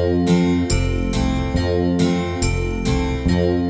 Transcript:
Oh, oh, oh.